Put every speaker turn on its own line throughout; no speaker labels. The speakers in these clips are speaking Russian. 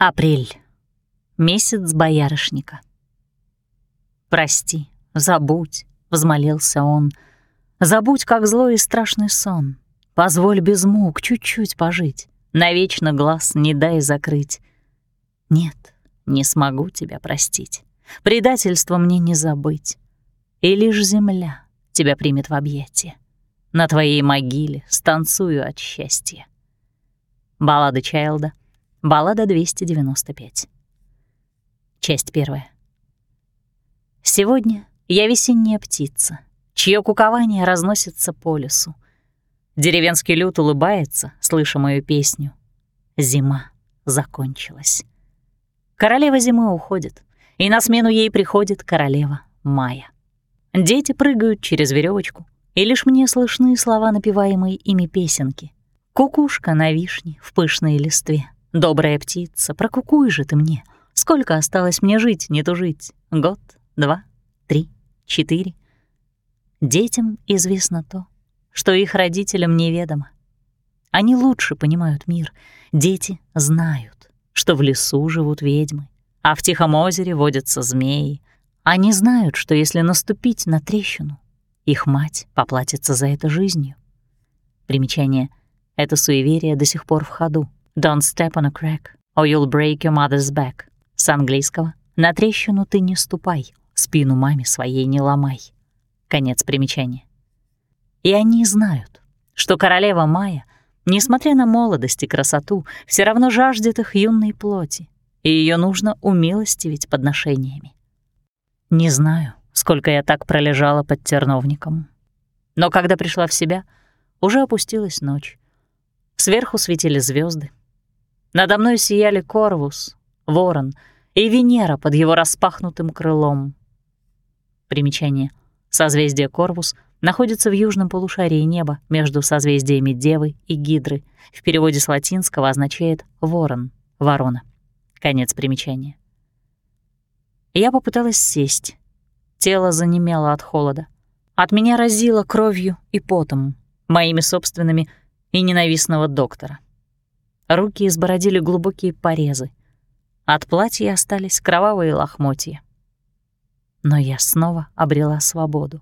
Апрель. Месяц боярышника. «Прости, забудь», — взмолился он. «Забудь, как злой и страшный сон. Позволь без мук чуть-чуть пожить. Навечно глаз не дай закрыть. Нет, не смогу тебя простить. Предательство мне не забыть. И лишь земля тебя примет в объятия. На твоей могиле станцую от счастья». Баллада Чайлда — Баллада 295. Часть первая. Сегодня я весенняя птица, чье кукование разносится по лесу. Деревенский люд улыбается, слыша мою песню. Зима закончилась. Королева зимы уходит, и на смену ей приходит королева мая. Дети прыгают через веревочку, и лишь мне слышны слова напеваемой ими песенки. Кукушка на вишне в пышной листве — Добрая птица, прокукуй же ты мне. Сколько осталось мне жить, не тужить? Год, два, три, четыре. Детям известно то, что их родителям неведомо. Они лучше понимают мир. Дети знают, что в лесу живут ведьмы, а в Тихом озере водятся змеи. Они знают, что если наступить на трещину, их мать поплатится за это жизнью. Примечание. Это суеверие до сих пор в ходу. Don't step on a crack, or you'll break your mother's back. С английского «На трещину ты не ступай, спину маме своей не ломай». Конец примечания. И они знают, что королева Майя, несмотря на молодость и красоту, все равно жаждет их юной плоти, и ее нужно умилостивить подношениями. Не знаю, сколько я так пролежала под терновником. Но когда пришла в себя, уже опустилась ночь. Сверху светили звезды, надо мной сияли Корвус, Ворон и Венера под его распахнутым крылом. Примечание. Созвездие Корвус находится в южном полушарии неба между созвездиями Девы и Гидры. В переводе с латинского означает «ворон», «ворона». Конец примечания. Я попыталась сесть. Тело занемело от холода. От меня разило кровью и потом, моими собственными и ненавистного доктора. Руки избородили глубокие порезы. От платья остались кровавые лохмотья. Но я снова обрела свободу.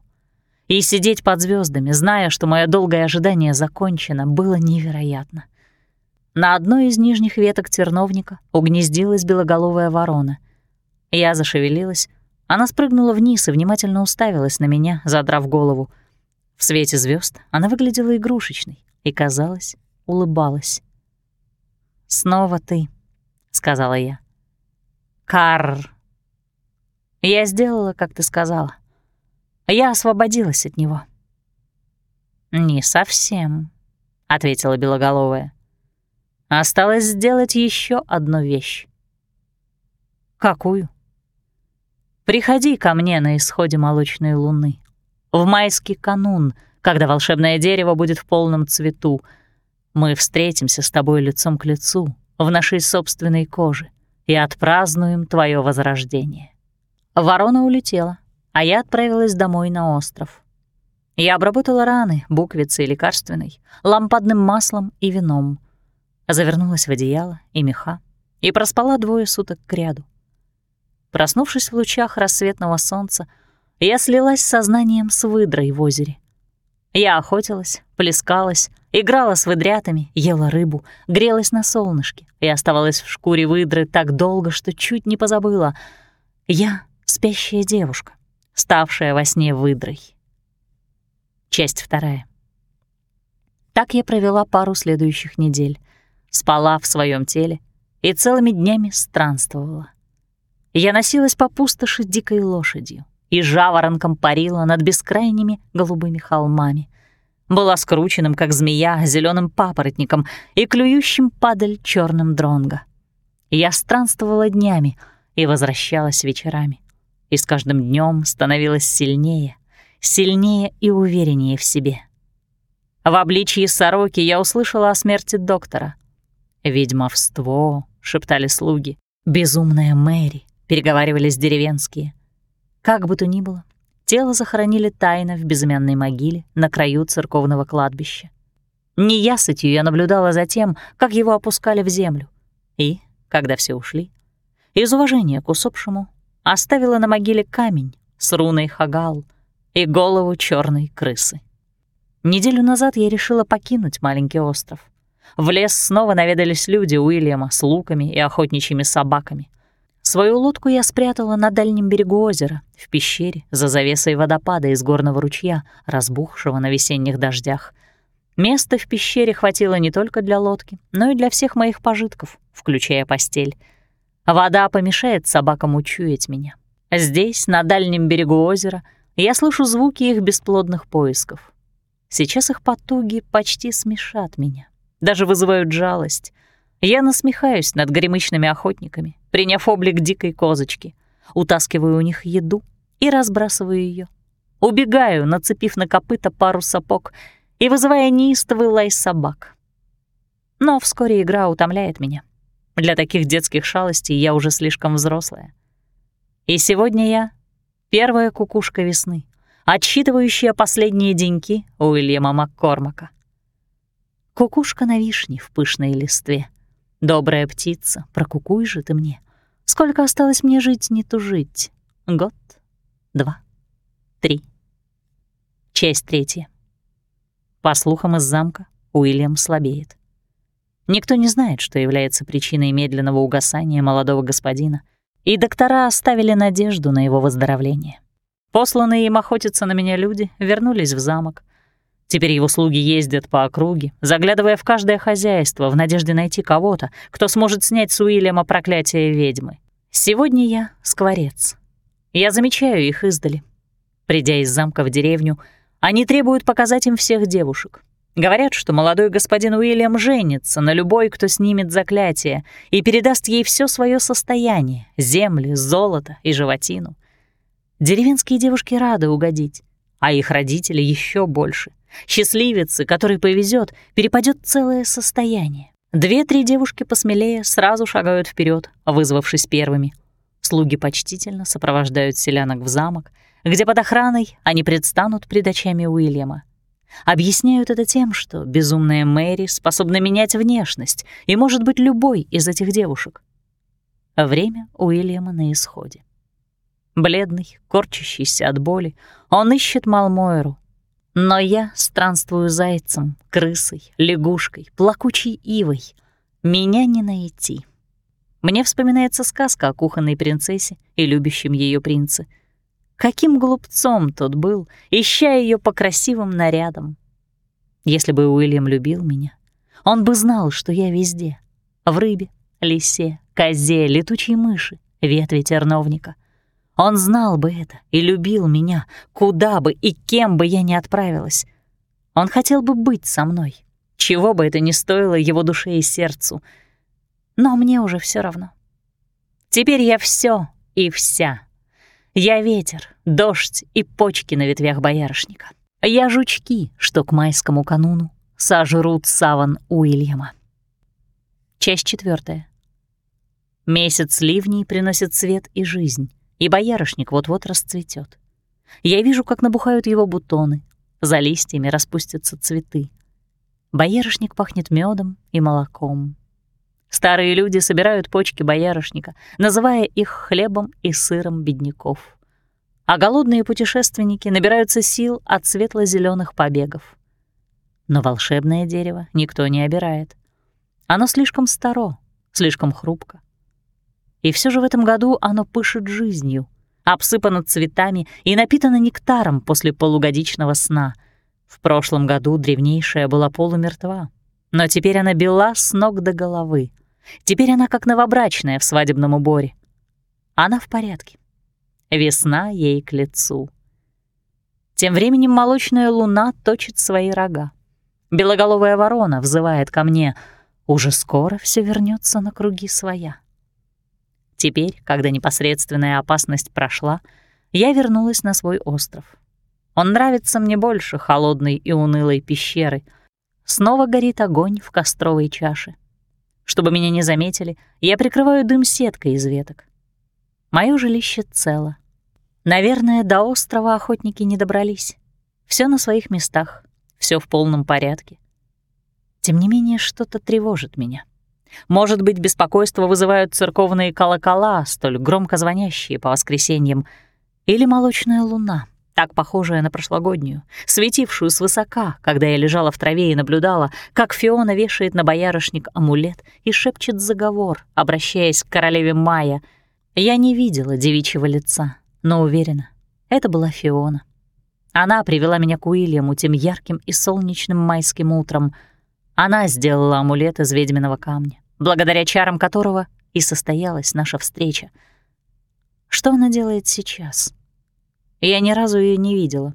И сидеть под звездами, зная, что мое долгое ожидание закончено, было невероятно. На одной из нижних веток терновника угнездилась белоголовая ворона. Я зашевелилась, она спрыгнула вниз и внимательно уставилась на меня, задрав голову. В свете звезд она выглядела игрушечной и, казалось, улыбалась. «Снова ты», — сказала я. «Карр». Я сделала, как ты сказала. Я освободилась от него. «Не совсем», — ответила Белоголовая. «Осталось сделать еще одну вещь». «Какую?» «Приходи ко мне на исходе молочной луны, в майский канун, когда волшебное дерево будет в полном цвету, мы встретимся с тобой лицом к лицу в нашей собственной коже и отпразднуем твое возрождение». Ворона улетела, а я отправилась домой на остров. Я обработала раны буквицей лекарственной, лампадным маслом и вином. Завернулась в одеяло и меха и проспала двое суток кряду. Проснувшись в лучах рассветного солнца, я слилась сознанием с выдрой в озере. Я охотилась, плескалась, играла с выдрятами, ела рыбу, грелась на солнышке и оставалась в шкуре выдры так долго, что чуть не позабыла. Я — спящая девушка, ставшая во сне выдрой. Часть вторая. Так я провела пару следующих недель. Спала в своем теле и целыми днями странствовала. Я носилась по пустоши дикой лошадью и жаворонком парила над бескрайними голубыми холмами. Была скрученным, как змея, зеленым папоротником и клюющим падаль черным дронга. Я странствовала днями и возвращалась вечерами. И с каждым днем становилась сильнее, сильнее и увереннее в себе. В обличье сороки я услышала о смерти доктора. «Ведьмовство», — шептали слуги, «безумная Мэри», — переговаривались деревенские — как бы то ни было, тело захоронили тайно в безымянной могиле на краю церковного кладбища. Неясытью я наблюдала за тем, как его опускали в землю, и, когда все ушли, из уважения к усопшему оставила на могиле камень с руной Хагал и голову черной крысы. Неделю назад я решила покинуть маленький остров. В лес снова наведались люди Уильяма с луками и охотничьими собаками. Свою лодку я спрятала на дальнем берегу озера, в пещере, за завесой водопада из горного ручья, разбухшего на весенних дождях. Места в пещере хватило не только для лодки, но и для всех моих пожитков, включая постель. Вода помешает собакам учуять меня. Здесь, на дальнем берегу озера, я слышу звуки их бесплодных поисков. Сейчас их потуги почти смешат меня, даже вызывают жалость. Я насмехаюсь над гремычными охотниками, приняв облик дикой козочки, утаскиваю у них еду и разбрасываю ее. Убегаю, нацепив на копыта пару сапог и вызывая неистовый лай собак. Но вскоре игра утомляет меня. Для таких детских шалостей я уже слишком взрослая. И сегодня я — первая кукушка весны — отсчитывающая последние деньки Уильяма Маккормака. Кукушка на вишне в пышной листве. Добрая птица, прокукуй же ты мне. Сколько осталось мне жить, не тужить? Год, два, три. Часть третья. По слухам из замка, Уильям слабеет. Никто не знает, что является причиной медленного угасания молодого господина, и доктора оставили надежду на его выздоровление. Посланные им охотиться на меня люди вернулись в замок. Теперь его слуги ездят по округе, заглядывая в каждое хозяйство в надежде найти кого-то, кто сможет снять с Уильяма проклятие ведьмы. Сегодня я — скворец. Я замечаю их издали. Придя из замка в деревню, они требуют показать им всех девушек. Говорят, что молодой господин Уильям женится на любой, кто снимет заклятие, и передаст ей все свое состояние — земли, золото и животину — Деревенские девушки рады угодить, а их родители еще больше. Счастливицы, которой повезет, перепадет целое состояние. Две-три девушки посмелее сразу шагают вперед, вызвавшись первыми. Слуги почтительно сопровождают селянок в замок, где под охраной они предстанут пред очами Уильяма. Объясняют это тем, что безумная Мэри способна менять внешность и может быть любой из этих девушек. Время Уильяма на исходе. Бледный, корчащийся от боли, он ищет Малмойру. Но я странствую зайцем, крысой, лягушкой, плакучей ивой. Меня не найти. Мне вспоминается сказка о кухонной принцессе и любящем ее принце. Каким глупцом тот был, ища ее по красивым нарядам. Если бы Уильям любил меня, он бы знал, что я везде. В рыбе, лисе, козе, летучей мыши, ветви терновника — он знал бы это и любил меня, куда бы и кем бы я ни отправилась. Он хотел бы быть со мной, чего бы это ни стоило его душе и сердцу. Но мне уже все равно. Теперь я все и вся. Я ветер, дождь и почки на ветвях боярышника. Я жучки, что к майскому кануну сожрут саван Уильяма. Часть четвертая. Месяц ливней приносит свет и жизнь и боярышник вот-вот расцветет. Я вижу, как набухают его бутоны, за листьями распустятся цветы. Боярышник пахнет медом и молоком. Старые люди собирают почки боярышника, называя их хлебом и сыром бедняков. А голодные путешественники набираются сил от светло зеленых побегов. Но волшебное дерево никто не обирает. Оно слишком старо, слишком хрупко. И все же в этом году оно пышет жизнью, обсыпано цветами и напитано нектаром после полугодичного сна. В прошлом году древнейшая была полумертва, но теперь она бела с ног до головы. Теперь она как новобрачная в свадебном уборе. Она в порядке. Весна ей к лицу. Тем временем молочная луна точит свои рога. Белоголовая ворона взывает ко мне. Уже скоро все вернется на круги своя. Теперь, когда непосредственная опасность прошла, я вернулась на свой остров. Он нравится мне больше холодной и унылой пещеры. Снова горит огонь в костровой чаше. Чтобы меня не заметили, я прикрываю дым сеткой из веток. Моё жилище цело. Наверное, до острова охотники не добрались. Все на своих местах, все в полном порядке. Тем не менее, что-то тревожит меня. Может быть, беспокойство вызывают церковные колокола, столь громко звонящие по воскресеньям, или молочная луна, так похожая на прошлогоднюю, светившую свысока, когда я лежала в траве и наблюдала, как Фиона вешает на боярышник амулет и шепчет заговор, обращаясь к королеве Майя. Я не видела девичьего лица, но уверена, это была Фиона. Она привела меня к Уильяму тем ярким и солнечным майским утром. Она сделала амулет из ведьминого камня, благодаря чарам которого и состоялась наша встреча. Что она делает сейчас? Я ни разу ее не видела.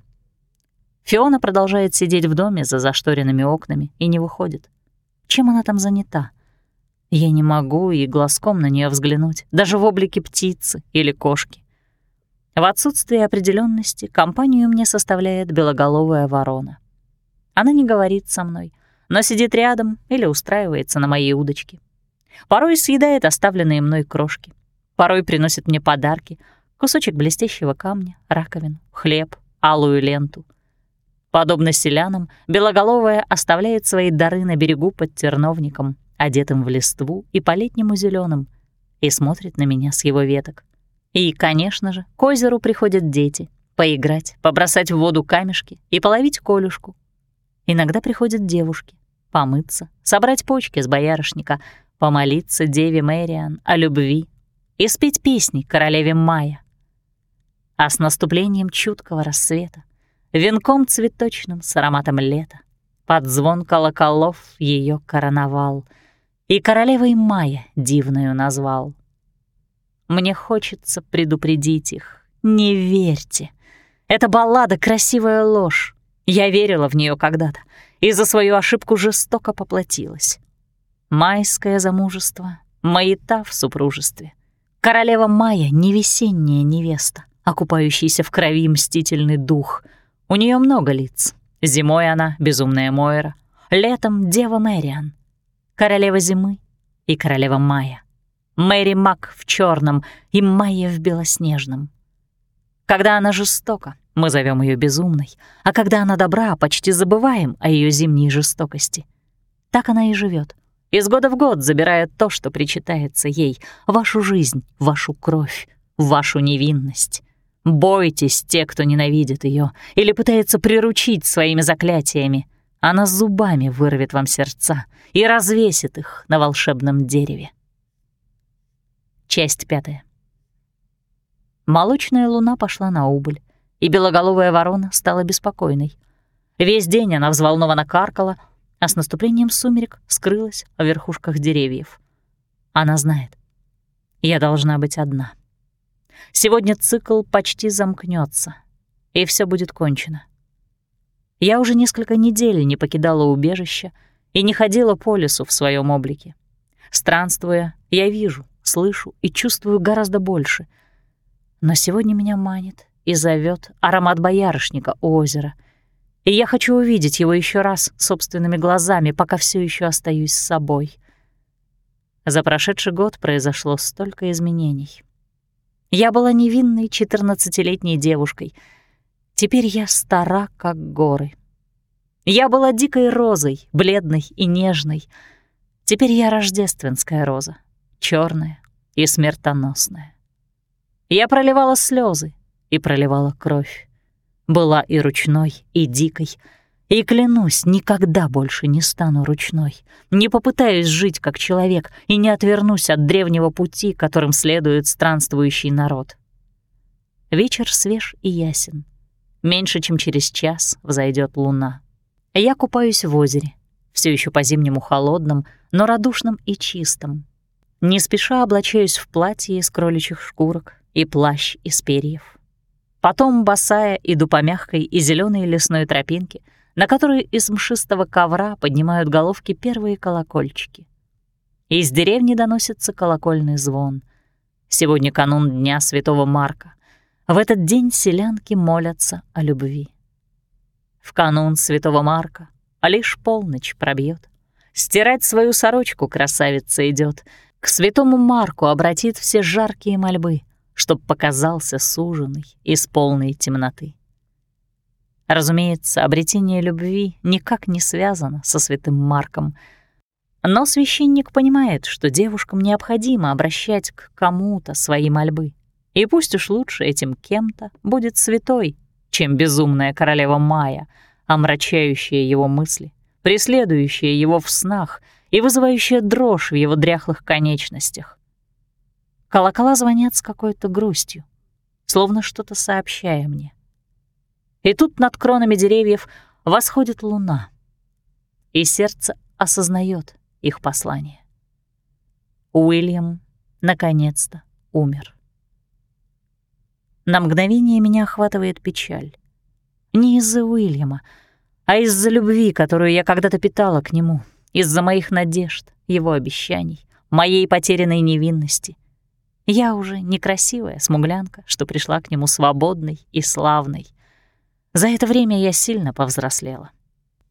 Фиона продолжает сидеть в доме за зашторенными окнами и не выходит. Чем она там занята? Я не могу и глазком на нее взглянуть, даже в облике птицы или кошки. В отсутствие определенности компанию мне составляет белоголовая ворона. Она не говорит со мной, но сидит рядом или устраивается на моей удочке. Порой съедает оставленные мной крошки, порой приносит мне подарки — кусочек блестящего камня, раковину, хлеб, алую ленту. Подобно селянам, белоголовая оставляет свои дары на берегу под терновником, одетым в листву и по-летнему зеленым, и смотрит на меня с его веток. И, конечно же, к озеру приходят дети — поиграть, побросать в воду камешки и половить колюшку. Иногда приходят девушки — помыться, собрать почки с боярышника, помолиться Деве Мэриан о любви и спеть песни королеве Майя а с наступлением чуткого рассвета, венком цветочным с ароматом лета, под звон колоколов ее короновал, и королевой мая дивную назвал. Мне хочется предупредить их, не верьте. Эта баллада — красивая ложь. Я верила в нее когда-то и за свою ошибку жестоко поплатилась. Майское замужество, маята в супружестве. Королева Майя — не весенняя невеста окупающийся в крови мстительный дух. У нее много лиц. Зимой она — безумная Мойра, летом — Дева Мэриан, королева зимы и королева Майя. Мэри Мак в черном и Майя в белоснежном. Когда она жестока, мы зовем ее безумной, а когда она добра, почти забываем о ее зимней жестокости. Так она и живет, из года в год забирая то, что причитается ей, вашу жизнь, вашу кровь, вашу невинность. Бойтесь те, кто ненавидит ее или пытается приручить своими заклятиями. Она зубами вырвет вам сердца и развесит их на волшебном дереве. Часть пятая. Молочная луна пошла на убыль, и белоголовая ворона стала беспокойной. Весь день она взволнованно каркала, а с наступлением сумерек скрылась в верхушках деревьев. Она знает. Я должна быть одна. Сегодня цикл почти замкнется, и все будет кончено. Я уже несколько недель не покидала убежище и не ходила по лесу в своем облике. Странствуя, я вижу, слышу и чувствую гораздо больше. Но сегодня меня манит и зовет аромат боярышника у озера, и я хочу увидеть его еще раз собственными глазами, пока все еще остаюсь с собой. За прошедший год произошло столько изменений. Я была невинной четырнадцатилетней девушкой. Теперь я стара, как горы. Я была дикой розой, бледной и нежной. Теперь я рождественская роза, черная и смертоносная. Я проливала слезы и проливала кровь. Была и ручной, и дикой — и клянусь, никогда больше не стану ручной, не попытаюсь жить как человек и не отвернусь от древнего пути, которым следует странствующий народ. Вечер свеж и ясен. Меньше чем через час взойдет луна. Я купаюсь в озере, все еще по-зимнему холодном, но радушном и чистом. Не спеша облачаюсь в платье из кроличьих шкурок и плащ из перьев. Потом, босая, иду по мягкой и зеленой лесной тропинке — на которой из мшистого ковра поднимают головки первые колокольчики. Из деревни доносится колокольный звон. Сегодня канун Дня Святого Марка. В этот день селянки молятся о любви. В канун Святого Марка а лишь полночь пробьет. Стирать свою сорочку красавица идет, К святому Марку обратит все жаркие мольбы, Чтоб показался суженный из полной темноты. Разумеется, обретение любви никак не связано со святым Марком. Но священник понимает, что девушкам необходимо обращать к кому-то свои мольбы. И пусть уж лучше этим кем-то будет святой, чем безумная королева Майя, омрачающая его мысли, преследующая его в снах и вызывающая дрожь в его дряхлых конечностях. Колокола звонят с какой-то грустью, словно что-то сообщая мне. И тут над кронами деревьев восходит луна, и сердце осознает их послание. Уильям наконец-то умер. На мгновение меня охватывает печаль. Не из-за Уильяма, а из-за любви, которую я когда-то питала к нему, из-за моих надежд, его обещаний, моей потерянной невинности. Я уже некрасивая смуглянка, что пришла к нему свободной и славной. За это время я сильно повзрослела.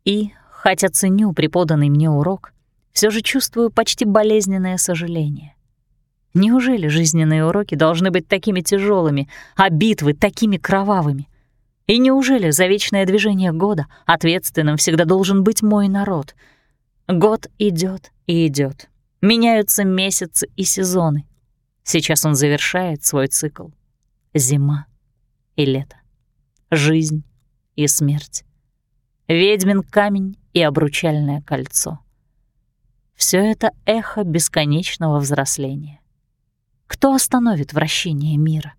И, хотя ценю преподанный мне урок, все же чувствую почти болезненное сожаление. Неужели жизненные уроки должны быть такими тяжелыми, а битвы такими кровавыми? И неужели за вечное движение года ответственным всегда должен быть мой народ? Год идет и идет. Меняются месяцы и сезоны. Сейчас он завершает свой цикл. Зима и лето. Жизнь и смерть. Ведьмин камень и обручальное кольцо. Все это эхо бесконечного взросления. Кто остановит вращение мира?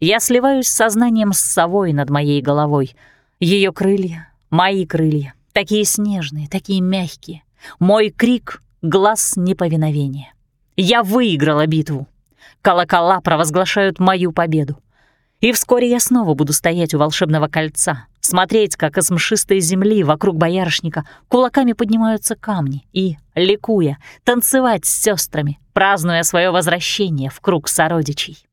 Я сливаюсь с сознанием с совой над моей головой. Ее крылья, мои крылья, такие снежные, такие мягкие. Мой крик — глаз неповиновения. Я выиграла битву. Колокола провозглашают мою победу. И вскоре я снова буду стоять у волшебного кольца, смотреть, как из мшистой земли вокруг боярышника кулаками поднимаются камни и, ликуя, танцевать с сестрами, празднуя свое возвращение в круг сородичей.